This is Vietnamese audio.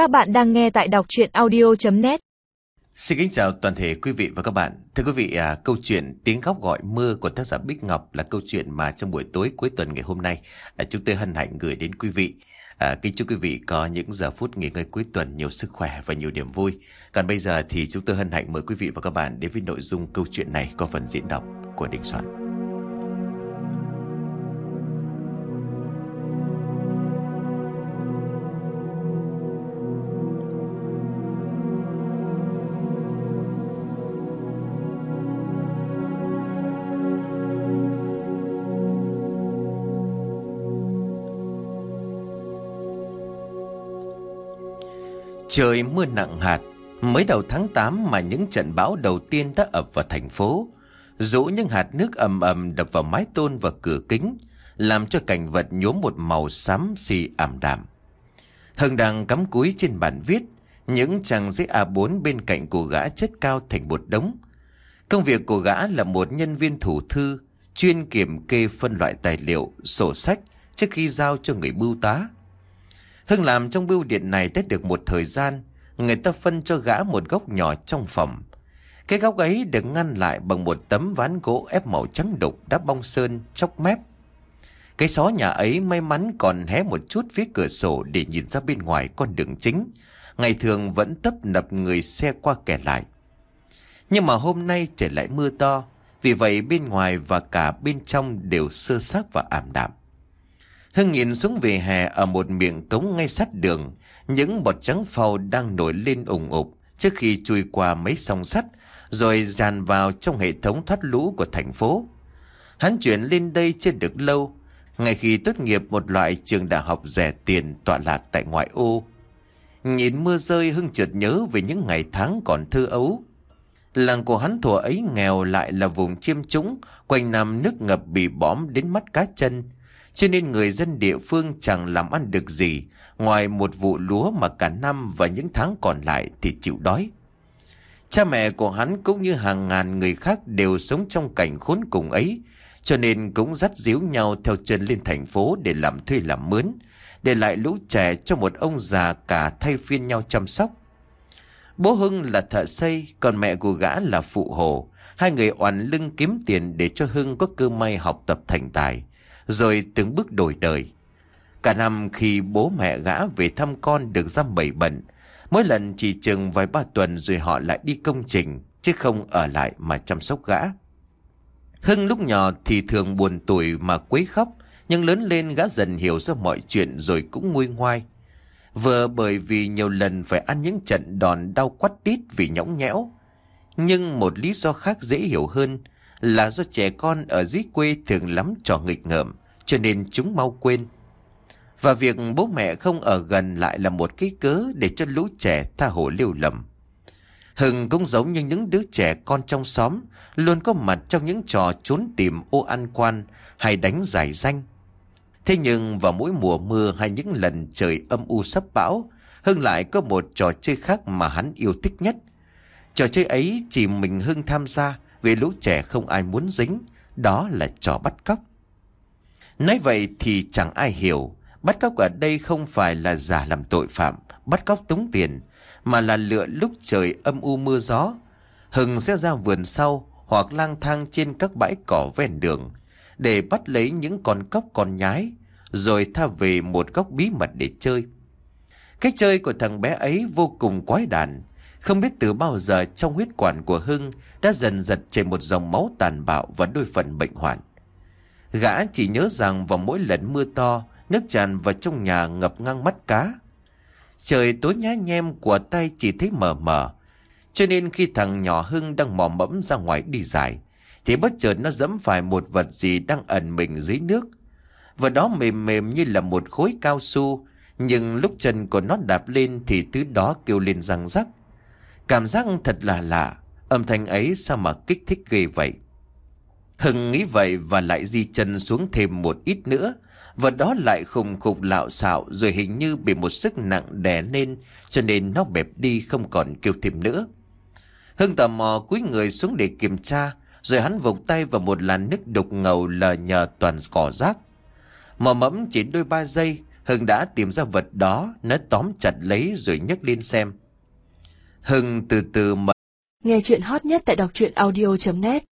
Các bạn đang nghe tại đọc chuyện audio.net Xin kính chào toàn thể quý vị và các bạn. Thưa quý vị, à, câu chuyện Tiếng khóc gọi mưa của tác giả Bích Ngọc là câu chuyện mà trong buổi tối cuối tuần ngày hôm nay à, chúng tôi hân hạnh gửi đến quý vị. À, kính chúc quý vị có những giờ phút nghỉ ngơi cuối tuần nhiều sức khỏe và nhiều niềm vui. Còn bây giờ thì chúng tôi hân hạnh mời quý vị và các bạn đến với nội dung câu chuyện này có phần diễn đọc của Đình Soạn. Trời mưa nặng hạt, mới đầu tháng 8 mà những trận bão đầu tiên đã ập vào thành phố. Rũ những hạt nước ầm ầm đập vào mái tôn và cửa kính, làm cho cảnh vật nhuốm một màu xám xì ảm đạm. Hưng đang cắm cúi trên bàn viết, những trang giấy A4 bên cạnh của gã chất cao thành một đống. Công việc của gã là một nhân viên thủ thư, chuyên kiểm kê phân loại tài liệu, sổ sách trước khi giao cho người bưu tá. Hưng làm trong bưu điện này tới được một thời gian, người ta phân cho gã một góc nhỏ trong phòng. Cái góc ấy được ngăn lại bằng một tấm ván gỗ ép màu trắng đục đã bong sơn, chóc mép. Cái xó nhà ấy may mắn còn hé một chút phía cửa sổ để nhìn ra bên ngoài con đường chính. Ngày thường vẫn tấp nập người xe qua kẻ lại. Nhưng mà hôm nay trời lại mưa to, vì vậy bên ngoài và cả bên trong đều sơ xác và ảm đạm. Hưng nhìn xuống về hè ở một miệng cống ngay sát đường. Những bọt trắng phao đang nổi lên ủng ục trước khi chui qua mấy sông sắt rồi dàn vào trong hệ thống thoát lũ của thành phố. Hắn chuyển lên đây chưa được lâu. Ngay khi tốt nghiệp một loại trường đại học rẻ tiền tọa lạc tại ngoại ô. Nhìn mưa rơi Hưng chợt nhớ về những ngày tháng còn thơ ấu. Làng của hắn thủa ấy nghèo lại là vùng chiêm trũng, quanh năm nước ngập bị bõm đến mắt cá chân. Cho nên người dân địa phương chẳng làm ăn được gì. Ngoài một vụ lúa mà cả năm và những tháng còn lại thì chịu đói. Cha mẹ của hắn cũng như hàng ngàn người khác đều sống trong cảnh khốn cùng ấy. Cho nên cũng dắt díu nhau theo chân lên thành phố để làm thuê làm mướn Để lại lũ trẻ cho một ông già cả thay phiên nhau chăm sóc. Bố Hưng là thợ xây, còn mẹ của gã là phụ hồ. Hai người oằn lưng kiếm tiền để cho Hưng có cơ may học tập thành tài rồi từng bước đổi đời. Cả năm khi bố mẹ gã về thăm con được ra bảy bận, mỗi lần chỉ chừng vài ba tuần rồi họ lại đi công trình, chứ không ở lại mà chăm sóc gã. Hưng lúc nhỏ thì thường buồn tuổi mà quấy khóc, nhưng lớn lên gã dần hiểu ra mọi chuyện rồi cũng nguôi ngoai. Vừa bởi vì nhiều lần phải ăn những trận đòn đau quắt tít vì nhõng nhẽo. Nhưng một lý do khác dễ hiểu hơn là do trẻ con ở dưới quê thường lắm trò nghịch ngợm cho nên chúng mau quên. Và việc bố mẹ không ở gần lại là một cái cớ để cho lũ trẻ tha hồ liều lầm. Hưng cũng giống như những đứa trẻ con trong xóm, luôn có mặt trong những trò trốn tìm ô ăn quan hay đánh giải danh. Thế nhưng vào mỗi mùa mưa hay những lần trời âm u sắp bão, Hưng lại có một trò chơi khác mà hắn yêu thích nhất. Trò chơi ấy chỉ mình Hưng tham gia vì lũ trẻ không ai muốn dính, đó là trò bắt cóc. Nói vậy thì chẳng ai hiểu, bắt cóc ở đây không phải là giả làm tội phạm, bắt cóc tống tiền, mà là lựa lúc trời âm u mưa gió. Hưng sẽ ra vườn sau hoặc lang thang trên các bãi cỏ ven đường để bắt lấy những con cóc con nhái, rồi tha về một góc bí mật để chơi. Cách chơi của thằng bé ấy vô cùng quái đản, không biết từ bao giờ trong huyết quản của Hưng đã dần dật chảy một dòng máu tàn bạo và đôi phần bệnh hoạn. Gã chỉ nhớ rằng vào mỗi lần mưa to, nước tràn vào trong nhà ngập ngang mắt cá. Trời tối nhá nhem của tay chỉ thấy mờ mờ. Cho nên khi thằng nhỏ Hưng đang mò mẫm ra ngoài đi dài, thì bất chợt nó dẫm phải một vật gì đang ẩn mình dưới nước. Vật đó mềm mềm như là một khối cao su, nhưng lúc chân của nó đạp lên thì thứ đó kêu lên răng rắc. Cảm giác thật là lạ, âm thanh ấy sao mà kích thích ghê vậy. Hưng nghĩ vậy và lại di chân xuống thêm một ít nữa. Vật đó lại khùng khục lạo xạo rồi hình như bị một sức nặng đè lên cho nên nó bẹp đi không còn kêu thêm nữa. Hưng tò mò cúi người xuống để kiểm tra rồi hắn vụt tay vào một làn nước đục ngầu lờ nhờ toàn cỏ rác. Mò mẫm chỉ đôi ba giây Hưng đã tìm ra vật đó, nó tóm chặt lấy rồi nhấc lên xem. Hưng từ từ mở. Nghe chuyện hot nhất tại đọc truyện audio.net